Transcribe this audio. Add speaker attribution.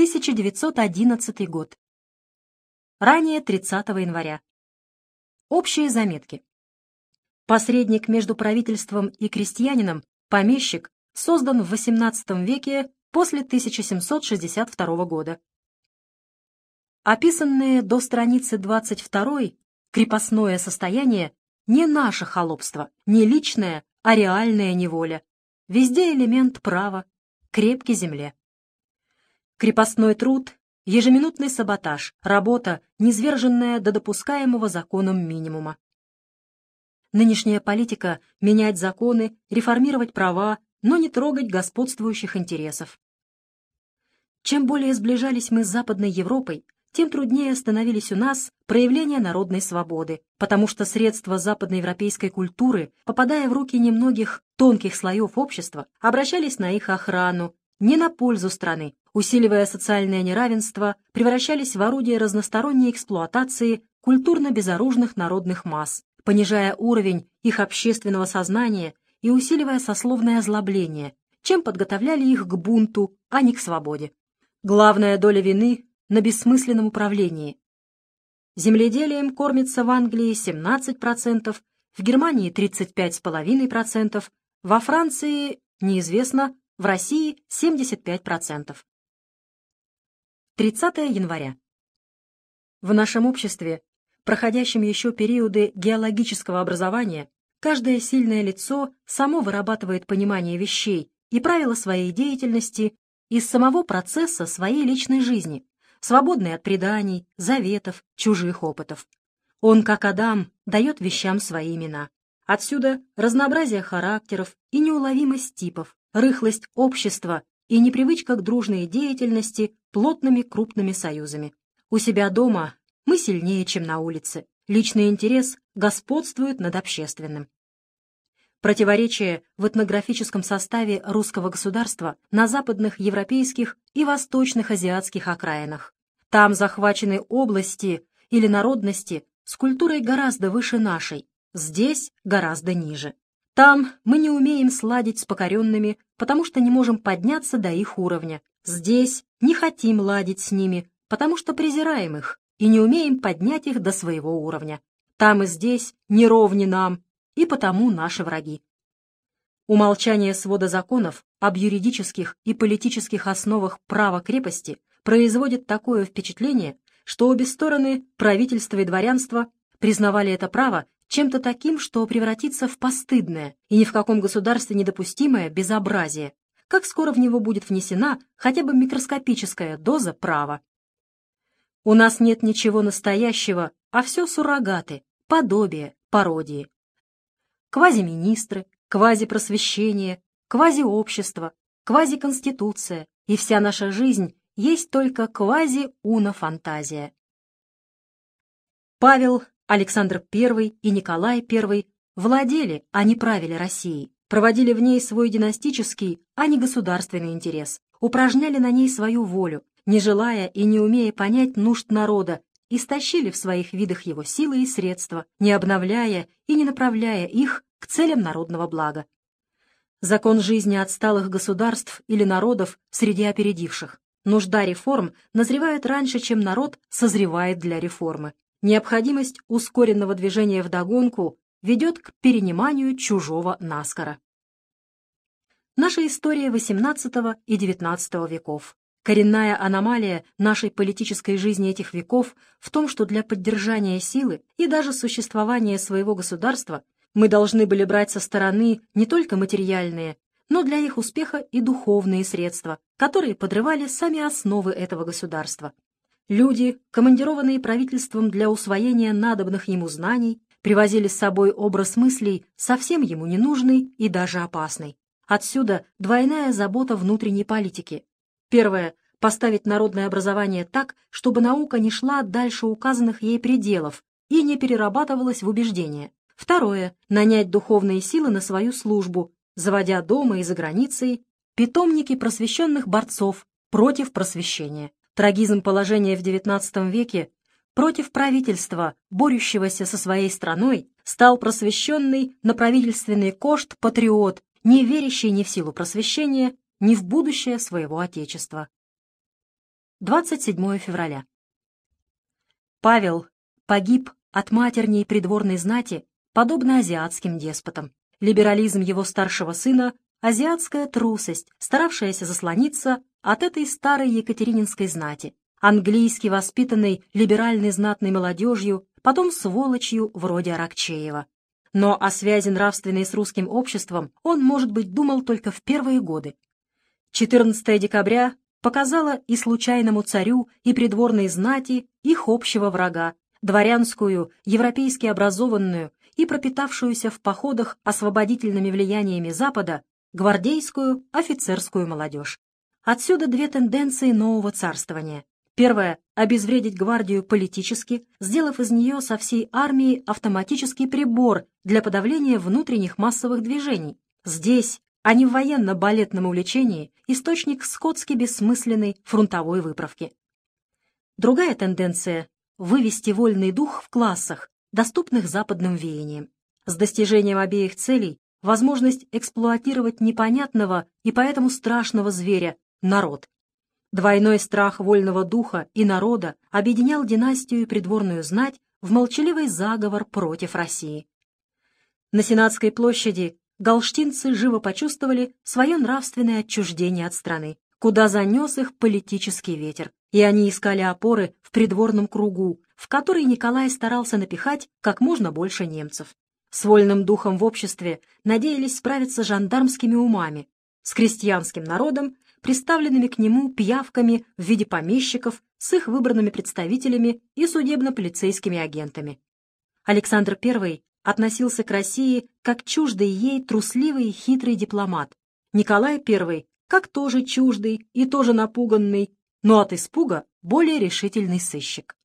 Speaker 1: 1911 год. Ранее 30 января. Общие заметки. Посредник между правительством и крестьянином, помещик, создан в XVIII веке после 1762 года. Описанные до страницы 22 крепостное состояние не наше холопство, не личное, а реальная неволя. Везде элемент права, крепки земле. Крепостной труд, ежеминутный саботаж, работа, низверженная до допускаемого законом минимума. Нынешняя политика — менять законы, реформировать права, но не трогать господствующих интересов. Чем более сближались мы с Западной Европой, тем труднее становились у нас проявления народной свободы, потому что средства западноевропейской культуры, попадая в руки немногих тонких слоев общества, обращались на их охрану, не на пользу страны, усиливая социальное неравенство, превращались в орудие разносторонней эксплуатации культурно-безоружных народных масс, понижая уровень их общественного сознания и усиливая сословное озлобление, чем подготовляли их к бунту, а не к свободе. Главная доля вины на бессмысленном управлении. Земледелием кормится в Англии 17%, в Германии 35,5%, во Франции, неизвестно, в России 75%. 30 января. В нашем обществе, проходящем еще периоды геологического образования, каждое сильное лицо само вырабатывает понимание вещей и правила своей деятельности из самого процесса своей личной жизни, свободный от преданий, заветов, чужих опытов. Он, как Адам, дает вещам свои имена. Отсюда разнообразие характеров и неуловимость типов, рыхлость общества и непривычка к дружной деятельности плотными крупными союзами. У себя дома мы сильнее, чем на улице. Личный интерес господствует над общественным. Противоречие в этнографическом составе русского государства на западных европейских и восточных азиатских окраинах. Там захвачены области или народности с культурой гораздо выше нашей, здесь гораздо ниже. Там мы не умеем сладить с покоренными, потому что не можем подняться до их уровня. Здесь не хотим ладить с ними, потому что презираем их и не умеем поднять их до своего уровня. Там и здесь не ровни нам, и потому наши враги. Умолчание свода законов об юридических и политических основах права крепости производит такое впечатление, что обе стороны, правительство и дворянство, признавали это право чем-то таким, что превратится в постыдное и ни в каком государстве недопустимое безобразие, как скоро в него будет внесена хотя бы микроскопическая доза права. У нас нет ничего настоящего, а все суррогаты, подобие, пародии квазиминистры, квазипросвещение, квазиобщество, квазиконституция, и вся наша жизнь есть только квази-уна-фантазия. Павел, Александр I и Николай I владели, а не правили Россией, проводили в ней свой династический, а не государственный интерес, упражняли на ней свою волю, не желая и не умея понять нужд народа истощили в своих видах его силы и средства, не обновляя и не направляя их к целям народного блага. Закон жизни отсталых государств или народов среди опередивших. Нужда реформ назревает раньше, чем народ созревает для реформы. Необходимость ускоренного движения вдогонку ведет к перениманию чужого наскора. Наша история XVIII и XIX веков. Коренная аномалия нашей политической жизни этих веков в том, что для поддержания силы и даже существования своего государства мы должны были брать со стороны не только материальные, но для их успеха и духовные средства, которые подрывали сами основы этого государства. Люди, командированные правительством для усвоения надобных ему знаний, привозили с собой образ мыслей, совсем ему ненужный и даже опасный. Отсюда двойная забота внутренней политики, Первое — поставить народное образование так, чтобы наука не шла дальше указанных ей пределов и не перерабатывалась в убеждения. Второе — нанять духовные силы на свою службу, заводя дома и за границей питомники просвещенных борцов против просвещения. Трагизм положения в XIX веке против правительства, борющегося со своей страной, стал просвещенный на правительственный кошт патриот, не верящий ни в силу просвещения, ни в будущее своего Отечества. 27 февраля. Павел погиб от матерней придворной знати, подобно азиатским деспотам. Либерализм его старшего сына — азиатская трусость, старавшаяся заслониться от этой старой екатерининской знати, английски воспитанной либеральной знатной молодежью, потом сволочью вроде Аракчеева. Но о связи нравственной с русским обществом он, может быть, думал только в первые годы. 14 декабря показала и случайному царю, и придворной знати их общего врага, дворянскую, европейски образованную и пропитавшуюся в походах освободительными влияниями Запада гвардейскую офицерскую молодежь. Отсюда две тенденции нового царствования. Первое — обезвредить гвардию политически, сделав из нее со всей армии автоматический прибор для подавления внутренних массовых движений. Здесь, а не в военно-балетном увлечении, источник скотски бессмысленной фронтовой выправки. Другая тенденция — вывести вольный дух в классах, доступных западным веяниям. С достижением обеих целей возможность эксплуатировать непонятного и поэтому страшного зверя — народ. Двойной страх вольного духа и народа объединял династию и придворную знать в молчаливый заговор против России. На Сенатской площади галштинцы живо почувствовали свое нравственное отчуждение от страны, куда занес их политический ветер, и они искали опоры в придворном кругу, в который Николай старался напихать как можно больше немцев. С вольным духом в обществе надеялись справиться жандармскими умами, с крестьянским народом приставленными к нему пиявками в виде помещиков с их выбранными представителями и судебно-полицейскими агентами. Александр I относился к России как чуждый ей трусливый и хитрый дипломат. Николай I как тоже чуждый и тоже напуганный, но от испуга более решительный сыщик.